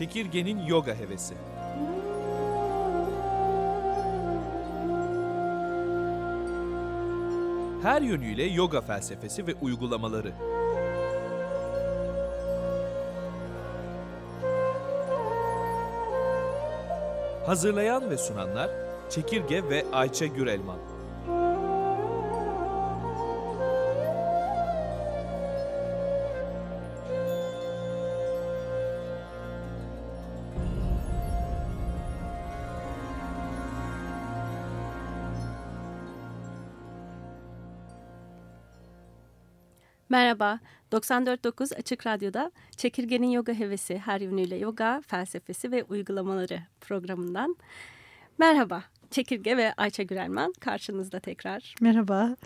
Çekirgenin yoga hevesi. Her yönüyle yoga felsefesi ve uygulamaları. Hazırlayan ve sunanlar Çekirge ve Ayça Gürelman. 94.9 Açık Radyo'da Çekirgenin Yoga Hevesi Her Yönüyle Yoga Felsefesi ve Uygulamaları programından. Merhaba, Çekirge ve Ayça Gürelman karşınızda tekrar. Merhaba.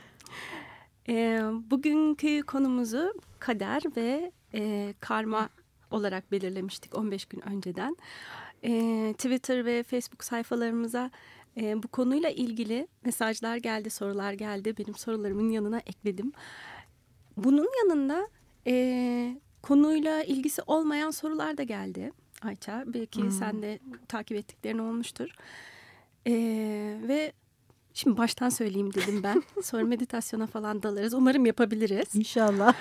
E, bugünkü konumuzu kader ve e, karma olarak belirlemiştik 15 gün önceden. E, Twitter ve Facebook sayfalarımıza e, bu konuyla ilgili mesajlar geldi, sorular geldi. Benim sorularımın yanına ekledim. Bunun yanında e, konuyla ilgisi olmayan sorular da geldi Ayça. Belki hmm. sen de takip ettiklerin olmuştur. E, ve şimdi baştan söyleyeyim dedim ben. Sonra meditasyona falan dalarız. Umarım yapabiliriz. İnşallah.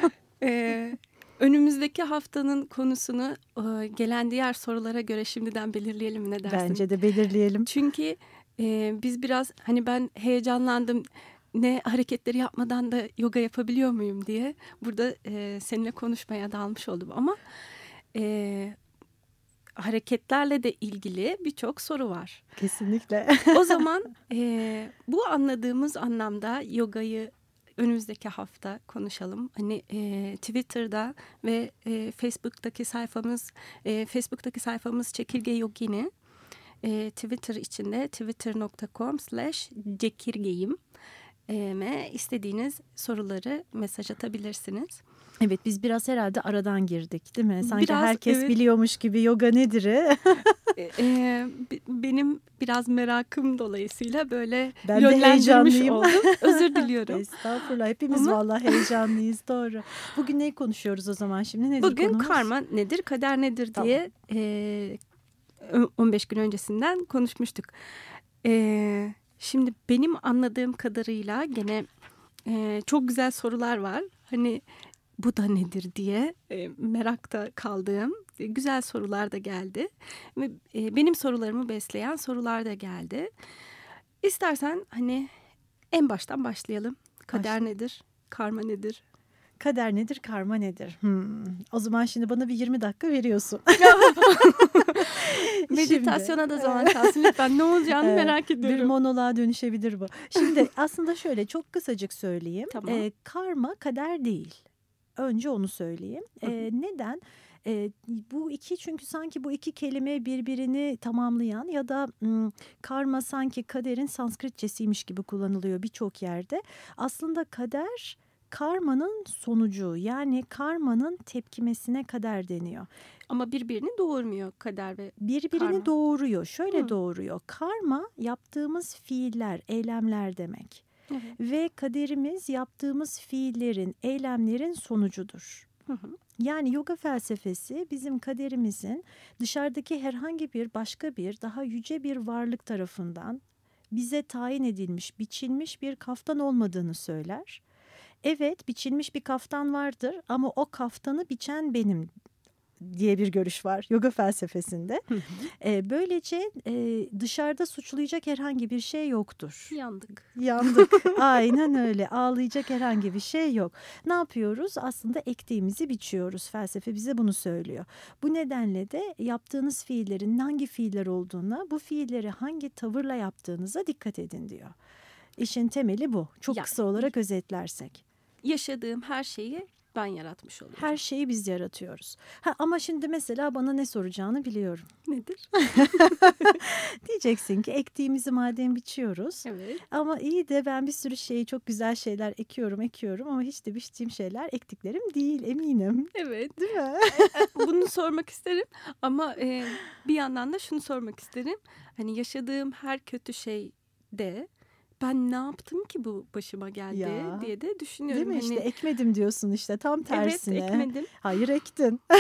E, önümüzdeki haftanın konusunu e, gelen diğer sorulara göre şimdiden belirleyelim ne dersin? Bence de belirleyelim. Çünkü e, biz biraz hani ben heyecanlandım ne hareketleri yapmadan da yoga yapabiliyor muyum diye burada e, seninle konuşmaya dalmış oldum ama e, hareketlerle de ilgili birçok soru var. Kesinlikle. o zaman e, bu anladığımız anlamda yogayı önümüzdeki hafta konuşalım. Hani e, Twitter'da ve e, Facebook'taki sayfamız e, Facebook'taki sayfamız Çekirge Yogini. E, Twitter içinde twitter.com slash cekirgeyim me istediğiniz soruları mesaj atabilirsiniz. Evet biz biraz herhalde aradan girdik değil mi? Sanki biraz, herkes evet. biliyormuş gibi yoga nedir? e, benim biraz merakım dolayısıyla böyle ben yönlendirmiş oldum. Özür diliyorum. Estağfurullah hepimiz Ama... vallahi heyecanlıyız doğru. Bugün neyi konuşuyoruz o zaman şimdi nedir Bugün konumuz? karma nedir kader nedir tamam. diye e, 15 gün öncesinden konuşmuştuk. Eee Şimdi benim anladığım kadarıyla gene e, çok güzel sorular var. Hani bu da nedir diye e, merakta kaldığım e, güzel sorular da geldi. Ve e, benim sorularımı besleyen sorular da geldi. İstersen hani en baştan başlayalım. Kader Başla. nedir? Karma nedir? Kader nedir, karma nedir? Hmm. O zaman şimdi bana bir 20 dakika veriyorsun. Meditasyona da zaman kalsın lütfen. Ne olacağını evet, merak ediyorum. Bir monoloğa dönüşebilir bu. Şimdi aslında şöyle çok kısacık söyleyeyim. Tamam. Ee, karma kader değil. Önce onu söyleyeyim. Ee, neden? E, bu iki çünkü sanki bu iki kelime birbirini tamamlayan ya da m, karma sanki kaderin Sanskritçesiymiş gibi kullanılıyor birçok yerde. Aslında kader karmanın sonucu yani karmanın tepkimesine kader deniyor. Ama birbirini doğurmuyor kader ve Birbirini karma. doğuruyor. Şöyle Hı. doğuruyor. Karma yaptığımız fiiller, eylemler demek. Evet. Ve kaderimiz yaptığımız fiillerin, eylemlerin sonucudur. Hı hı. Yani yoga felsefesi bizim kaderimizin dışarıdaki herhangi bir başka bir daha yüce bir varlık tarafından bize tayin edilmiş, biçilmiş bir kaftan olmadığını söyler. Evet biçilmiş bir kaftan vardır ama o kaftanı biçen benim diye bir görüş var yoga felsefesinde. E, böylece e, dışarıda suçlayacak herhangi bir şey yoktur. Yandık. Yandık. Aynen öyle. Ağlayacak herhangi bir şey yok. Ne yapıyoruz? Aslında ektiğimizi biçiyoruz. Felsefe bize bunu söylüyor. Bu nedenle de yaptığınız fiillerin hangi fiiller olduğuna, bu fiilleri hangi tavırla yaptığınıza dikkat edin diyor. İşin temeli bu. Çok ya, kısa olarak özetlersek yaşadığım her şeyi ben yaratmış oluyorum. Her şeyi biz yaratıyoruz. Ha, ama şimdi mesela bana ne soracağını biliyorum. Nedir? Diyeceksin ki ektiğimizi madem biçiyoruz. Evet. Ama iyi de ben bir sürü şeyi çok güzel şeyler ekiyorum ekiyorum ama hiç de biçtiğim şeyler ektiklerim değil eminim. Evet. Değil mi? E, e, bunu sormak isterim ama e, bir yandan da şunu sormak isterim. Hani yaşadığım her kötü şey de ben ne yaptım ki bu başıma geldi ya. diye de düşünüyorum. Değil mi hani... işte ekmedim diyorsun işte tam tersine. Evet ekmedim. Hayır ektin.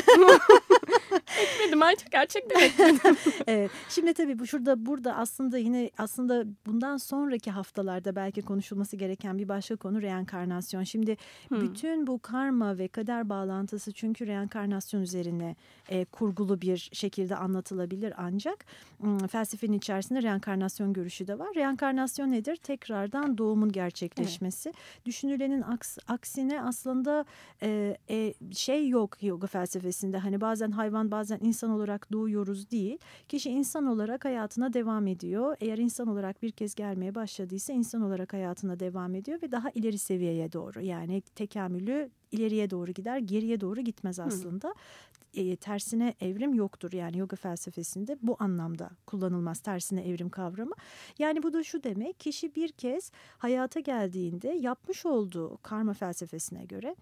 Ekmedim Ayça gerçekten ekmedim. evet. Şimdi tabii bu şurada burada aslında yine aslında bundan sonraki haftalarda belki konuşulması gereken bir başka konu reenkarnasyon. Şimdi hmm. bütün bu karma ve kader bağlantısı çünkü reenkarnasyon üzerine e, kurgulu bir şekilde anlatılabilir ancak hmm, felsefenin içerisinde reenkarnasyon görüşü de var. Reenkarnasyon nedir? Tekrardan doğumun gerçekleşmesi. Evet. Düşünülenin aks, aksine aslında e, e, şey yok yoga felsefesinde. Hani bazen hayvan bazen insan olarak doğuyoruz değil. Kişi insan olarak hayatına devam ediyor. Eğer insan olarak bir kez gelmeye başladıysa insan olarak hayatına devam ediyor ve daha ileri seviyeye doğru yani tekamülü ileriye doğru gider, geriye doğru gitmez aslında. Hı. E, tersine evrim yoktur yani yoga felsefesinde bu anlamda kullanılmaz tersine evrim kavramı. Yani bu da şu demek kişi bir kez hayata geldiğinde yapmış olduğu karma felsefesine göre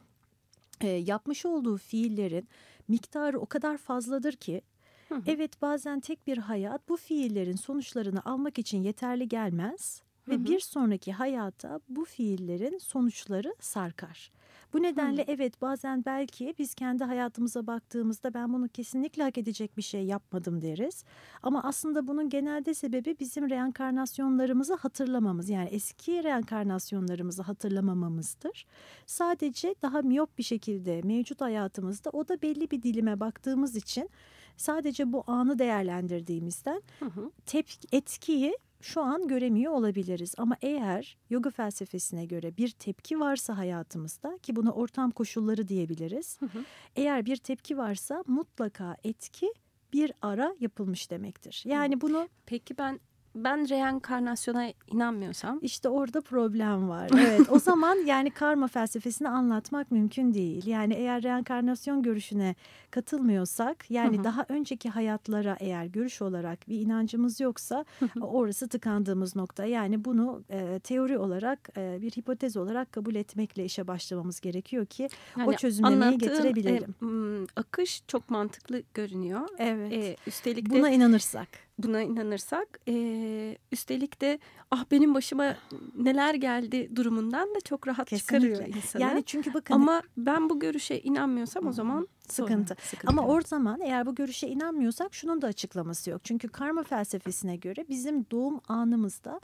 e, yapmış olduğu fiillerin miktarı o kadar fazladır ki hı hı. evet bazen tek bir hayat bu fiillerin sonuçlarını almak için yeterli gelmez ve hı hı. bir sonraki hayata bu fiillerin sonuçları sarkar. Bu nedenle hmm. evet bazen belki biz kendi hayatımıza baktığımızda ben bunu kesinlikle hak edecek bir şey yapmadım deriz. Ama aslında bunun genelde sebebi bizim reenkarnasyonlarımızı hatırlamamız. Yani eski reenkarnasyonlarımızı hatırlamamamızdır. Sadece daha miyop bir şekilde mevcut hayatımızda o da belli bir dilime baktığımız için sadece bu anı değerlendirdiğimizden hı hı. Etkiyi şu an göremiyor olabiliriz. Ama eğer yoga felsefesine göre bir tepki varsa hayatımızda ki buna ortam koşulları diyebiliriz. Hı hı. Eğer bir tepki varsa mutlaka etki bir ara yapılmış demektir. Yani bunu Peki ben ben reenkarnasyona inanmıyorsam işte orada problem var. Evet o zaman yani karma felsefesini anlatmak mümkün değil. Yani eğer reenkarnasyon görüşüne katılmıyorsak yani hı hı. daha önceki hayatlara eğer görüş olarak bir inancımız yoksa orası tıkandığımız nokta. Yani bunu e, teori olarak e, bir hipotez olarak kabul etmekle işe başlamamız gerekiyor ki yani o çözümlemeyi getirebilelim. E, akış çok mantıklı görünüyor. Evet. E, üstelik de buna inanırsak buna inanırsak e, üstelik de ah benim başıma neler geldi durumundan da çok rahat Kesinlikle. çıkarıyor insanı. Yani çünkü bakın ama ben bu görüşe inanmıyorsam o zaman sıkıntı. sıkıntı. Ama o zaman eğer bu görüşe inanmıyorsak şunun da açıklaması yok. Çünkü karma felsefesine göre bizim doğum anımızda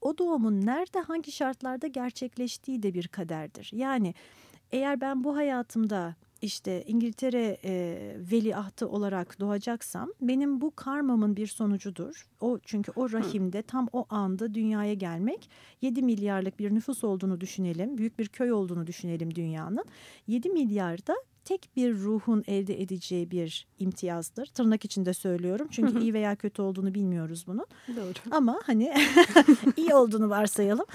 o doğumun nerede hangi şartlarda gerçekleştiği de bir kaderdir. Yani eğer ben bu hayatımda işte İngiltere e, veliahtı olarak doğacaksam benim bu karmamın bir sonucudur. O çünkü o rahimde tam o anda dünyaya gelmek 7 milyarlık bir nüfus olduğunu düşünelim. Büyük bir köy olduğunu düşünelim dünyanın. 7 milyarda tek bir ruhun elde edeceği bir imtiyazdır. Tırnak içinde söylüyorum. Çünkü iyi veya kötü olduğunu bilmiyoruz bunun. Doğru. Ama hani iyi olduğunu varsayalım.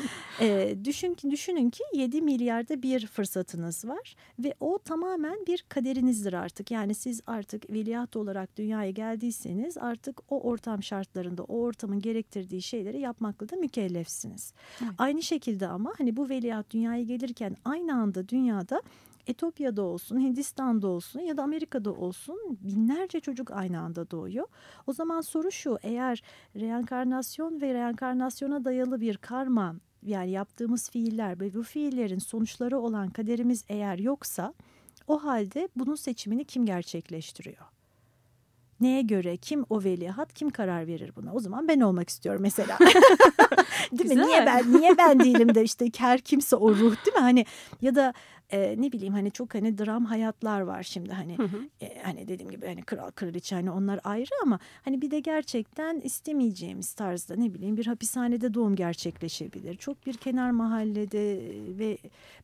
Ee, düşün ki, düşünün ki 7 milyarda bir fırsatınız var. Ve o tamamen bir kaderinizdir artık. Yani siz artık veliaht olarak dünyaya geldiyseniz artık o ortam şartlarında o ortamın gerektirdiği şeyleri yapmakla da mükellefsiniz. Evet. Aynı şekilde ama hani bu veliaht dünyaya gelirken aynı anda dünyada Etopya'da olsun, Hindistan'da olsun ya da Amerika'da olsun binlerce çocuk aynı anda doğuyor. O zaman soru şu eğer reenkarnasyon ve reenkarnasyona dayalı bir karma yani yaptığımız fiiller ve bu fiillerin sonuçları olan kaderimiz eğer yoksa o halde bunun seçimini kim gerçekleştiriyor? Neye göre kim o veliaht kim karar verir buna? O zaman ben olmak istiyorum mesela. değil mi? Niye ben niye ben değilim de işte her kimse o ruh değil mi? Hani ya da e, ne bileyim hani çok hani dram hayatlar var şimdi hani hı hı. E, hani dediğim gibi hani kral kraliçe hani onlar ayrı ama hani bir de gerçekten istemeyeceğimiz tarzda ne bileyim bir hapishanede doğum gerçekleşebilir. Çok bir kenar mahallede ve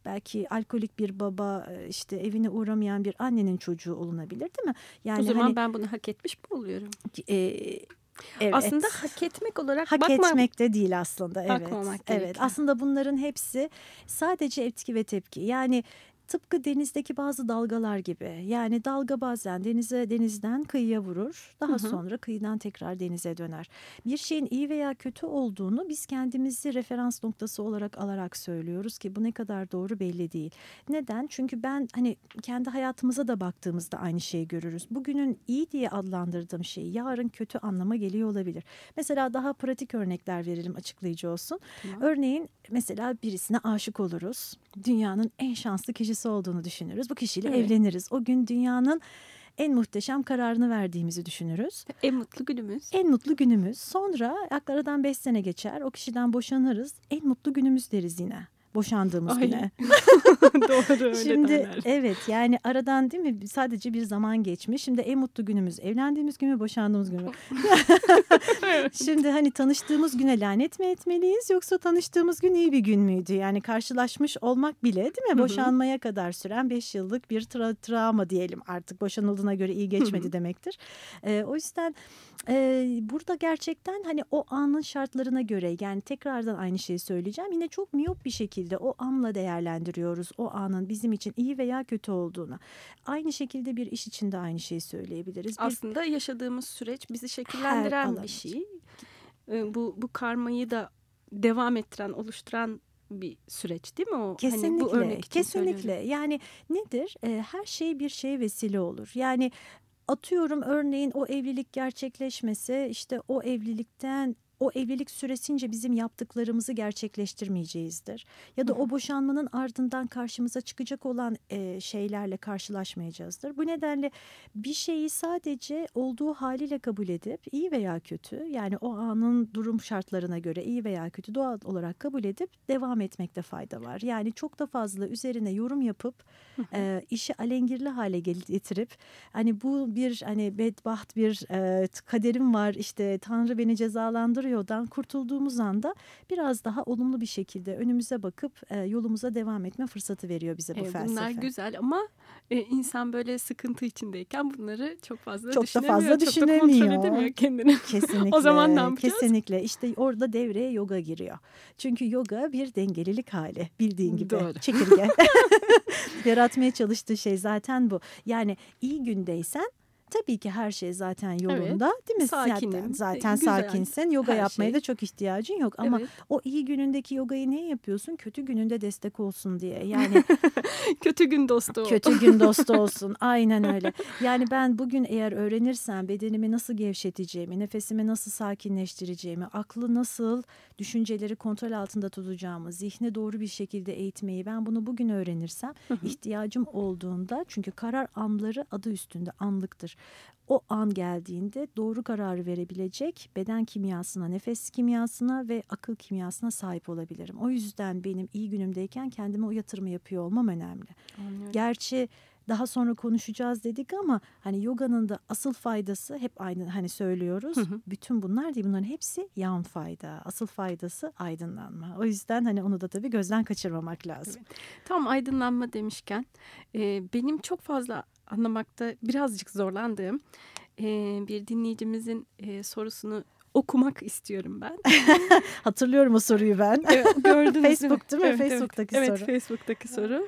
belki alkolik bir baba işte evine uğramayan bir annenin çocuğu olunabilir değil mi? Yani o zaman hani, ben bunu hak etmiş mi oluyorum? E, Evet. Aslında hak etmek olarak hak bakma, etmek de değil aslında. Evet. Evet. Aslında bunların hepsi sadece etki ve tepki. Yani Tıpkı denizdeki bazı dalgalar gibi. Yani dalga bazen denize denizden kıyıya vurur. Daha hı hı. sonra kıyıdan tekrar denize döner. Bir şeyin iyi veya kötü olduğunu biz kendimizi referans noktası olarak alarak söylüyoruz ki bu ne kadar doğru belli değil. Neden? Çünkü ben hani kendi hayatımıza da baktığımızda aynı şeyi görürüz. Bugünün iyi diye adlandırdığım şey yarın kötü anlama geliyor olabilir. Mesela daha pratik örnekler verelim açıklayıcı olsun. Tamam. Örneğin mesela birisine aşık oluruz. Dünyanın en şanslı kişisi olduğunu düşünürüz. Bu kişiyle evet. evleniriz. O gün dünyanın en muhteşem kararını verdiğimizi düşünürüz. En mutlu günümüz. En mutlu günümüz. Sonra aradan beş sene geçer. O kişiden boşanırız. En mutlu günümüz deriz yine boşandığımız Ay. güne. Doğru öyle Şimdi derler. evet yani aradan değil mi sadece bir zaman geçmiş. Şimdi en mutlu günümüz evlendiğimiz gün mü boşandığımız gün mü? Şimdi hani tanıştığımız güne lanet mi etmeliyiz yoksa tanıştığımız gün iyi bir gün müydü? Yani karşılaşmış olmak bile değil mi? Hı hı. Boşanmaya kadar süren 5 yıllık bir tra- travma diyelim artık boşanıldığına göre iyi geçmedi demektir. Ee, o yüzden e, burada gerçekten hani o anın şartlarına göre yani tekrardan aynı şeyi söyleyeceğim. Yine çok miyop bir şekilde o anla değerlendiriyoruz o anın bizim için iyi veya kötü olduğunu. Aynı şekilde bir iş için de aynı şeyi söyleyebiliriz. Bir Aslında yaşadığımız süreç bizi şekillendiren bir şey. Ee, Bu bu karmayı da devam ettiren, oluşturan bir süreç değil mi o? Kesinlikle, Hani bu örnek için kesinlikle. söylüyorum. Yani nedir? Ee, her şey bir şeye vesile olur. Yani atıyorum örneğin o evlilik gerçekleşmese işte o evlilikten o evlilik süresince bizim yaptıklarımızı gerçekleştirmeyeceğizdir. Ya da o boşanmanın ardından karşımıza çıkacak olan e, şeylerle karşılaşmayacağızdır. Bu nedenle bir şeyi sadece olduğu haliyle kabul edip iyi veya kötü yani o anın durum şartlarına göre iyi veya kötü doğal olarak kabul edip devam etmekte fayda var. Yani çok da fazla üzerine yorum yapıp e, işi alengirli hale getirip hani bu bir hani bedbaht bir e, kaderim var işte Tanrı beni cezalandırıyordan kurtulduğumuz anda biraz daha olumlu bir şekilde önümüze bakıp e, yolumuza devam etme fırsatı veriyor bize bu Evet, felsefe. bunlar güzel ama e, insan böyle sıkıntı içindeyken bunları çok fazla Çok da düşünemiyor. fazla Çok da kontrol düşünemiyor. edemiyor kendini. Kesinlikle. O zaman ne yapacağız? Kesinlikle. İşte orada devreye yoga giriyor. Çünkü yoga bir dengelilik hali bildiğin gibi. Doğru. Çekirge. Yaratmaya çalıştığı şey zaten bu. Yani iyi gündeysen tabii ki her şey zaten yolunda değil mi? Sakinim, Zaten, zaten güzel, sakinsin. Yoga her yapmaya şey. da çok ihtiyacın yok. Ama Evet. o iyi günündeki yogayı niye yapıyorsun? Kötü gününde destek olsun diye. Yani Kötü gün dostu. Kötü gün dostu olsun. Aynen öyle. Yani ben bugün eğer öğrenirsem bedenimi nasıl gevşeteceğimi, nefesimi nasıl sakinleştireceğimi, aklı nasıl düşünceleri kontrol altında tutacağımı, zihni doğru bir şekilde eğitmeyi ben bunu bugün öğrenirsem ihtiyacım olduğunda çünkü karar anları adı üstünde anlıktır. O an geldiğinde doğru kararı verebilecek beden kimyasına, nefes kimyasına ve akıl kimyasına sahip olabilirim. O yüzden benim iyi günümdeyken kendime o yatırımı yapıyor olmam önemli. Anlıyorum. Gerçi daha sonra konuşacağız dedik ama hani yoganın da asıl faydası hep aynı hani söylüyoruz. Hı hı. Bütün bunlar değil bunların hepsi yan fayda. Asıl faydası aydınlanma. O yüzden hani onu da tabii gözden kaçırmamak lazım. Tam aydınlanma demişken e, benim çok fazla anlamakta birazcık zorlandığım e, bir dinleyicimizin e, sorusunu okumak istiyorum ben. Hatırlıyorum o soruyu ben. Evet, Gördünüz? Facebook değil mi? Evet, evet. Facebook'taki evet, soru. Facebook'taki soru.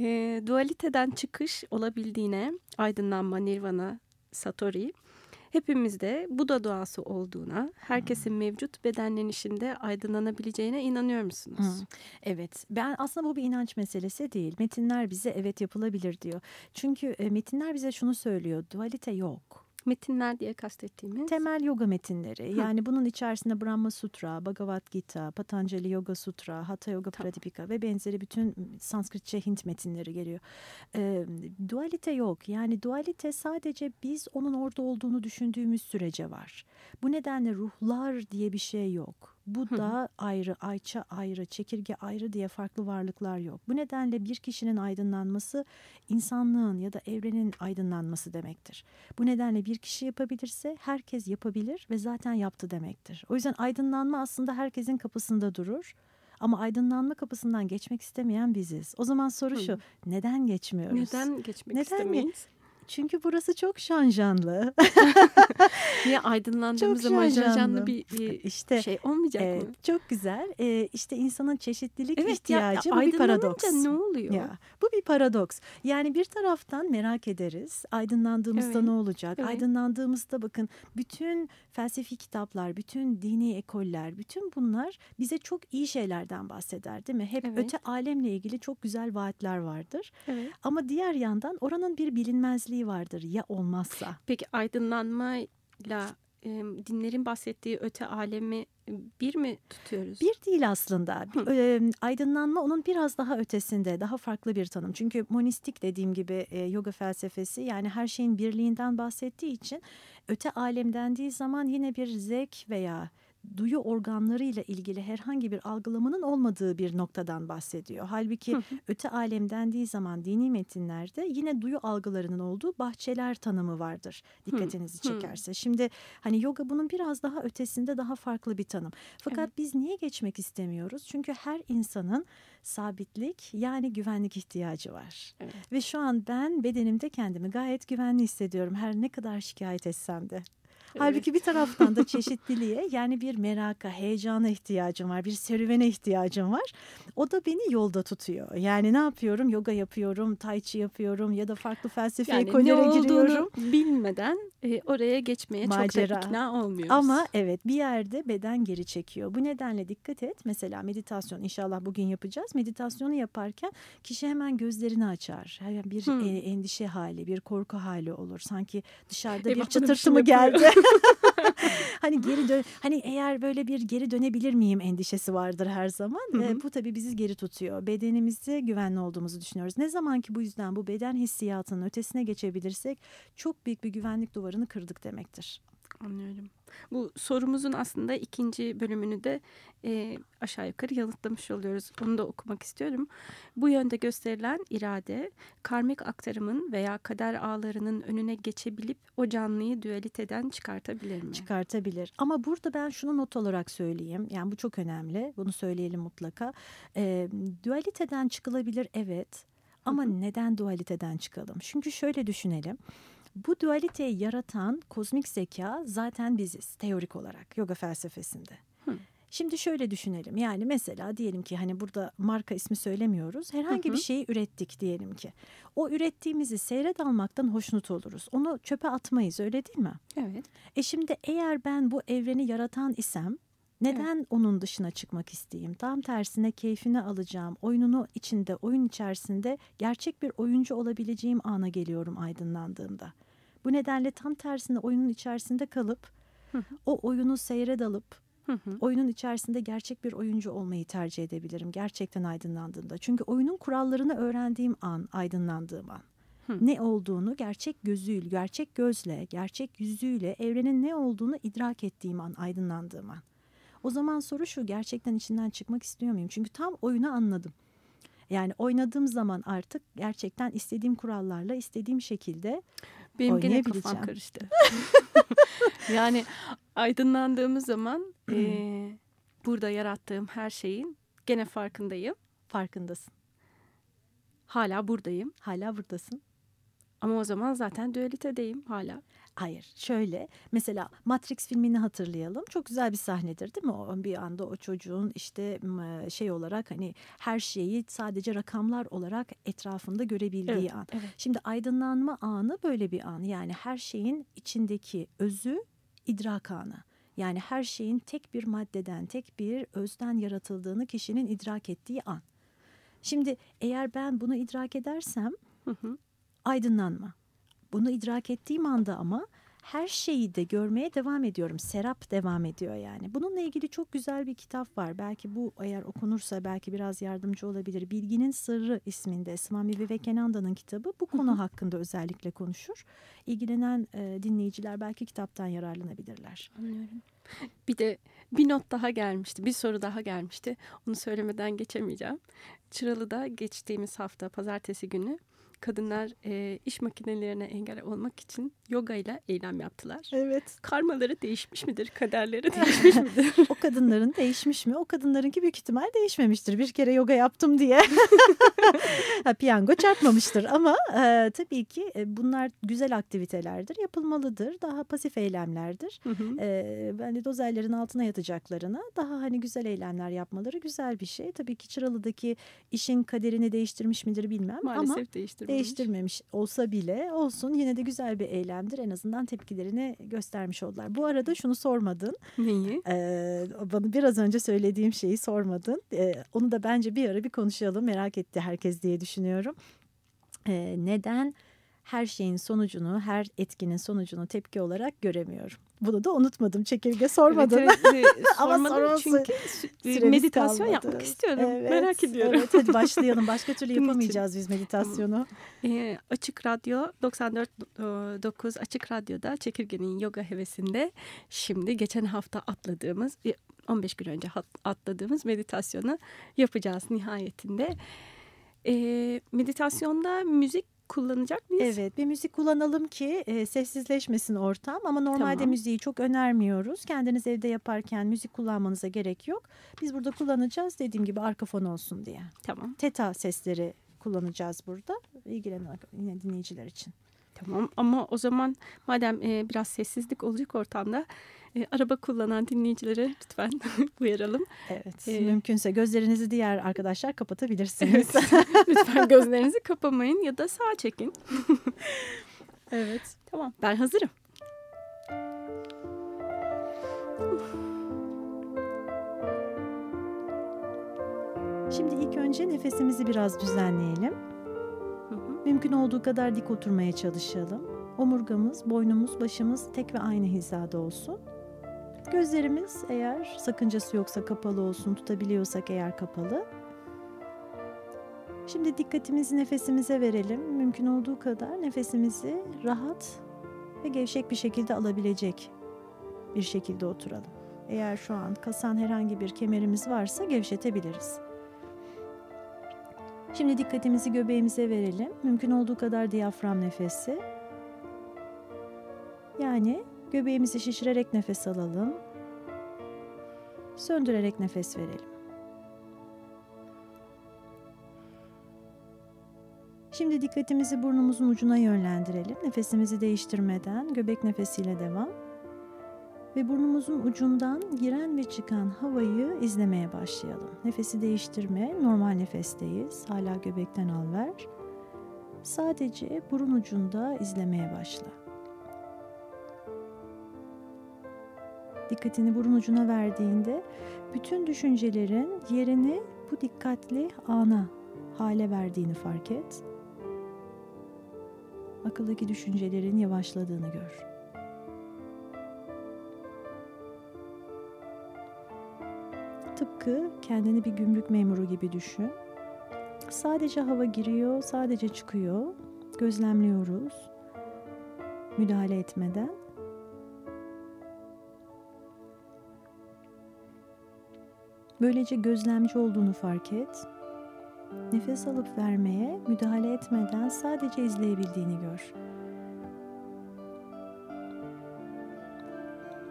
E, dualiteden çıkış olabildiğine, aydınlanma, nirvana, satori, hepimizde Buda doğası olduğuna, herkesin mevcut bedenlenişinde aydınlanabileceğine inanıyor musunuz? Evet ben aslında bu bir inanç meselesi değil. Metinler bize evet yapılabilir diyor. Çünkü e, metinler bize şunu söylüyor. Dualite yok. Metinler diye kastettiğimiz. Temel yoga metinleri Hı. yani bunun içerisinde Brahma Sutra, Bhagavad Gita, Patanjali Yoga Sutra, Hatha Yoga Tamam. Pradipika ve benzeri bütün Sanskritçe Hint metinleri geliyor. Ee, dualite yok yani dualite sadece biz onun orada olduğunu düşündüğümüz sürece var. Bu nedenle ruhlar diye bir şey yok. Buddha ayrı, Ayça ayrı, çekirge ayrı diye farklı varlıklar yok. Bu nedenle bir kişinin aydınlanması insanlığın ya da evrenin aydınlanması demektir. Bu nedenle bir kişi yapabilirse herkes yapabilir ve zaten yaptı demektir. O yüzden aydınlanma aslında herkesin kapısında durur. Ama aydınlanma kapısından geçmek istemeyen biziz. O zaman soru şu, neden geçmiyoruz? Neden geçmek Neden istemeyiz? Çünkü burası çok şanjanlı. Niye aydınlandığımız Çok zaman şaşalı. canlı bir, bir işte şey olmayacak e, mı? çok güzel. E, işte insanın çeşitlilik Evet ya, ihtiyacı ya bu bir paradoks. ne oluyor? Ya, bu bir paradoks. Yani bir taraftan merak ederiz. Aydınlandığımızda Evet, ne olacak? evet. Aydınlandığımızda bakın bütün felsefi kitaplar, bütün dini ekoller, bütün bunlar bize çok iyi şeylerden bahseder değil mi? Hep Evet. öte alemle ilgili çok güzel vaatler vardır. Evet. Ama diğer yandan oranın bir bilinmezliği vardır ya olmazsa. Peki aydınlanmayla e, dinlerin bahsettiği öte alemi bir mi tutuyoruz? Bir değil aslında. E, aydınlanma onun biraz daha ötesinde, daha farklı bir tanım. Çünkü monistik dediğim gibi e, yoga felsefesi yani her şeyin birliğinden bahsettiği için öte alem dendiği zaman yine bir zevk veya duyu organlarıyla ilgili herhangi bir algılamanın olmadığı bir noktadan bahsediyor. Halbuki öte alem dendiği zaman dini metinlerde yine duyu algılarının olduğu bahçeler tanımı vardır. Dikkatinizi çekerse. Şimdi hani yoga bunun biraz daha ötesinde daha farklı bir tanım. Fakat evet. biz niye geçmek istemiyoruz? Çünkü her insanın sabitlik yani güvenlik ihtiyacı var. Evet. Ve şu an ben bedenimde kendimi gayet güvenli hissediyorum. Her ne kadar şikayet etsem de. Halbuki bir taraftan da çeşitliliğe yani bir meraka, heyecana ihtiyacım var. Bir serüvene ihtiyacım var. O da beni yolda tutuyor. Yani ne yapıyorum? Yoga yapıyorum, tai chi yapıyorum ya da farklı felsefi yani ekollere giriyorum. bilmeden e, oraya geçmeye Macera. çok da ikna olmuyoruz. Ama evet bir yerde beden geri çekiyor. Bu nedenle dikkat et. Mesela meditasyon inşallah bugün yapacağız. Meditasyonu yaparken kişi hemen gözlerini açar. Yani bir hmm. endişe hali, bir korku hali olur. Sanki dışarıda e, bir çıtırtı şey mı geldi? hani geri dön hani eğer böyle bir geri dönebilir miyim endişesi vardır her zaman. Hı hı. E, bu tabii bizi geri tutuyor. Bedenimizde güvenli olduğumuzu düşünüyoruz. Ne zaman ki bu yüzden bu beden hissiyatının ötesine geçebilirsek çok büyük bir güvenlik duvarını kırdık demektir. Anlıyorum. Bu sorumuzun aslında ikinci bölümünü de e, aşağı yukarı yanıtlamış oluyoruz. Onu da okumak istiyorum. Bu yönde gösterilen irade, karmik aktarımın veya kader ağlarının önüne geçebilip o canlıyı dualiteden çıkartabilir mi? Çıkartabilir. Ama burada ben şunu not olarak söyleyeyim. Yani bu çok önemli. Bunu söyleyelim mutlaka. E, dualiteden çıkılabilir evet. Ama hı hı. neden dualiteden çıkalım? Çünkü şöyle düşünelim. Bu dualiteyi yaratan kozmik zeka zaten biziz teorik olarak yoga felsefesinde. Hı. Şimdi şöyle düşünelim yani mesela diyelim ki hani burada marka ismi söylemiyoruz herhangi hı hı. bir şeyi ürettik diyelim ki. O ürettiğimizi seyret almaktan hoşnut oluruz. Onu çöpe atmayız öyle değil mi? Evet. E şimdi eğer ben bu evreni yaratan isem neden evet. onun dışına çıkmak isteyeyim? Tam tersine keyfini alacağım. Oyununu içinde, oyun içerisinde gerçek bir oyuncu olabileceğim ana geliyorum aydınlandığımda. Bu nedenle tam tersine oyunun içerisinde kalıp o oyunu seyre dalıp oyunun içerisinde gerçek bir oyuncu olmayı tercih edebilirim gerçekten aydınlandığımda. Çünkü oyunun kurallarını öğrendiğim an, aydınlandığım an. Ne olduğunu gerçek gözüyle, gerçek gözle, gerçek yüzüyle evrenin ne olduğunu idrak ettiğim an, aydınlandığım an. O zaman soru şu gerçekten içinden çıkmak istiyor muyum? Çünkü tam oyunu anladım. Yani oynadığım zaman artık gerçekten istediğim kurallarla istediğim şekilde benim gene kafam karıştı. yani aydınlandığımız zaman e, burada yarattığım her şeyin gene farkındayım. Farkındasın. Hala buradayım. Hala buradasın. Ama o zaman zaten dualitedeyim hala. Hayır şöyle mesela Matrix filmini hatırlayalım çok güzel bir sahnedir değil mi o bir anda o çocuğun işte şey olarak hani her şeyi sadece rakamlar olarak etrafında görebildiği evet, an. Evet. Şimdi aydınlanma anı böyle bir an yani her şeyin içindeki özü idrak anı. Yani her şeyin tek bir maddeden, tek bir özden yaratıldığını kişinin idrak ettiği an. Şimdi eğer ben bunu idrak edersem hı hı. aydınlanma. Bunu idrak ettiğim anda ama her şeyi de görmeye devam ediyorum. Serap devam ediyor yani. Bununla ilgili çok güzel bir kitap var. Belki bu eğer okunursa belki biraz yardımcı olabilir. Bilginin Sırrı isminde Swami Vivekananda'nın kitabı bu konu hakkında özellikle konuşur. İlgilenen e, dinleyiciler belki kitaptan yararlanabilirler. Anlıyorum. Bir de bir not daha gelmişti, bir soru daha gelmişti. Onu söylemeden geçemeyeceğim. Çıralı'da geçtiğimiz hafta pazartesi günü kadınlar e, iş makinelerine engel olmak için yoga ile eylem yaptılar. Evet. Karmaları değişmiş midir? Kaderleri değişmiş midir? o kadınların değişmiş mi? O kadınlarınki büyük ihtimal değişmemiştir. Bir kere yoga yaptım diye. ha, piyango çarpmamıştır ama e, tabii ki e, bunlar güzel aktivitelerdir. Yapılmalıdır. Daha pasif eylemlerdir. Hı hı. E, hani dozerlerin altına yatacaklarına daha hani güzel eylemler yapmaları güzel bir şey. Tabii ki Çıralı'daki işin kaderini değiştirmiş midir bilmem Maalesef ama değiştirmiş değiştirmemiş olsa bile olsun yine de güzel bir eylemdir. En azından tepkilerini göstermiş oldular. Bu arada şunu sormadın. Neyi? Ee, bana biraz önce söylediğim şeyi sormadın. Ee, onu da bence bir ara bir konuşalım. Merak etti herkes diye düşünüyorum. Ee, neden her şeyin sonucunu, her etkinin sonucunu tepki olarak göremiyorum? Bunu da unutmadım. Çekirge sormadın. Evet, evet, Ama sormadım çünkü meditasyon kalmadı. yapmak istiyorum. Evet, Merak ediyorum. Evet hadi başlayalım. Başka türlü yapamayacağız biz meditasyonu. Ee, Açık Radyo 94.9 Açık Radyo'da Çekirge'nin yoga hevesinde şimdi geçen hafta atladığımız 15 gün önce atladığımız meditasyonu yapacağız nihayetinde. Ee, meditasyonda müzik kullanacak mıyız? Evet bir müzik kullanalım ki e, sessizleşmesin ortam ama normalde Tamam. müziği çok önermiyoruz. Kendiniz evde yaparken müzik kullanmanıza gerek yok. Biz burada kullanacağız dediğim gibi arka fon olsun diye. Tamam. Teta sesleri kullanacağız burada ilgilenen yine dinleyiciler için. Tamam ama o zaman madem e, biraz sessizlik olacak ortamda e, araba kullanan dinleyicileri lütfen uyaralım. Evet Ee, mümkünse gözlerinizi diğer arkadaşlar kapatabilirsiniz. lütfen gözlerinizi kapamayın ya da sağa çekin. evet. Tamam ben hazırım. Şimdi ilk önce nefesimizi biraz düzenleyelim. Mümkün olduğu kadar dik oturmaya çalışalım. Omurgamız, boynumuz, başımız tek ve aynı hizada olsun. Gözlerimiz eğer sakıncası yoksa kapalı olsun, tutabiliyorsak eğer kapalı. Şimdi dikkatimizi nefesimize verelim. Mümkün olduğu kadar nefesimizi rahat ve gevşek bir şekilde alabilecek bir şekilde oturalım. Eğer şu an kasan herhangi bir kemerimiz varsa gevşetebiliriz. Şimdi dikkatimizi göbeğimize verelim. Mümkün olduğu kadar diyafram nefesi. Yani göbeğimizi şişirerek nefes alalım. Söndürerek nefes verelim. Şimdi dikkatimizi burnumuzun ucuna yönlendirelim. Nefesimizi değiştirmeden göbek nefesiyle devam. Ve burnumuzun ucundan giren ve çıkan havayı izlemeye başlayalım. Nefesi değiştirme, normal nefesteyiz. Hala göbekten al ver. Sadece burun ucunda izlemeye başla. Dikkatini burun ucuna verdiğinde bütün düşüncelerin yerini bu dikkatli ana hale verdiğini fark et. Akıldaki düşüncelerin yavaşladığını gör. Tıpkı kendini bir gümrük memuru gibi düşün. Sadece hava giriyor, sadece çıkıyor. Gözlemliyoruz. Müdahale etmeden. Böylece gözlemci olduğunu fark et. Nefes alıp vermeye müdahale etmeden sadece izleyebildiğini gör.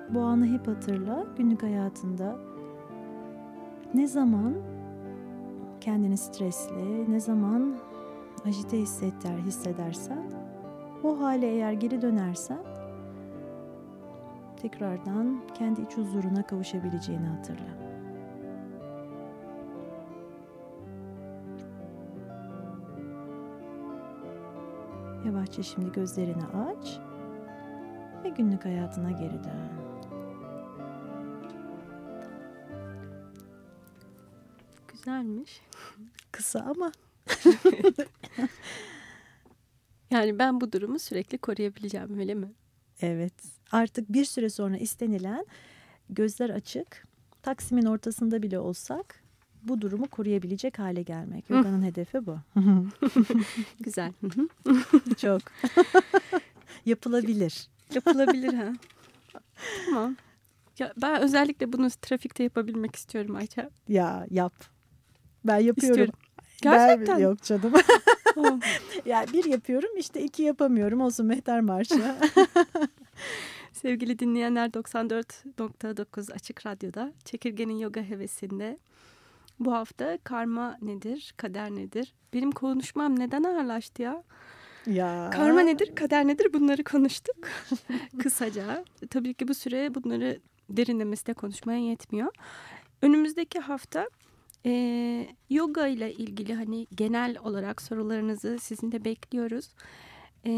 Bu anı hep hatırla. Günlük hayatında ne zaman kendini stresli, ne zaman ajite hisseder, hissedersen o hale eğer geri dönersen tekrardan kendi iç huzuruna kavuşabileceğini hatırla. Yavaşça şimdi gözlerini aç ve günlük hayatına geri dön. Güzelmiş. Kısa ama Yani ben bu durumu sürekli koruyabileceğim öyle mi? evet artık bir süre sonra istenilen gözler açık Taksim'in ortasında bile olsak bu durumu koruyabilecek hale gelmek. Yoga'nın hedefi bu. Güzel. Çok. Yapılabilir. Yapılabilir ha. Tamam. Ya ben özellikle bunu trafikte yapabilmek istiyorum Ayça. Ya yap. Ben yapıyorum. İstiyorum. Gerçekten. Ben, yok canım. Tamam. ya bir yapıyorum işte iki yapamıyorum. Olsun Mehter Marşı. Sevgili dinleyenler 94.9 Açık Radyo'da Çekirge'nin yoga hevesinde bu hafta karma nedir, kader nedir? Benim konuşmam neden ağırlaştı ya? ya. Karma nedir, kader nedir bunları konuştuk kısaca. Tabii ki bu süre bunları derinlemesine konuşmaya yetmiyor. Önümüzdeki hafta e, yoga ile ilgili hani genel olarak sorularınızı sizin de bekliyoruz. E,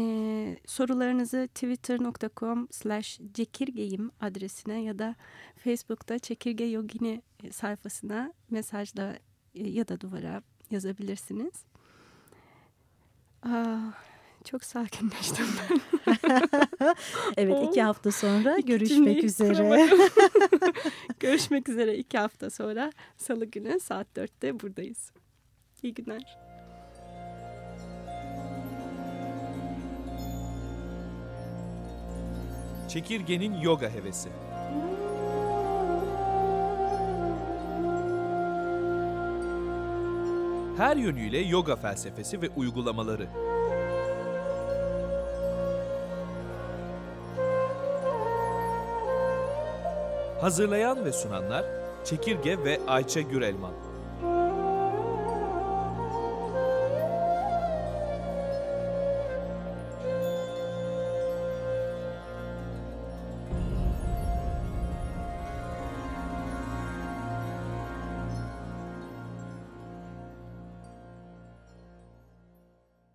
sorularınızı twitter.com slash cekirgeyim adresine ya da Facebook'ta Çekirge Yogini sayfasına mesajla ya da duvara yazabilirsiniz. Aa, Çok sakinleştim ben. Evet iki hafta sonra İki görüşmek üzere. Görüşmek üzere iki hafta sonra salı günü saat dörtte buradayız. İyi günler. Çekirgenin yoga hevesi. Her yönüyle yoga felsefesi ve uygulamaları. Hazırlayan ve sunanlar Çekirge ve Ayça Gürelman.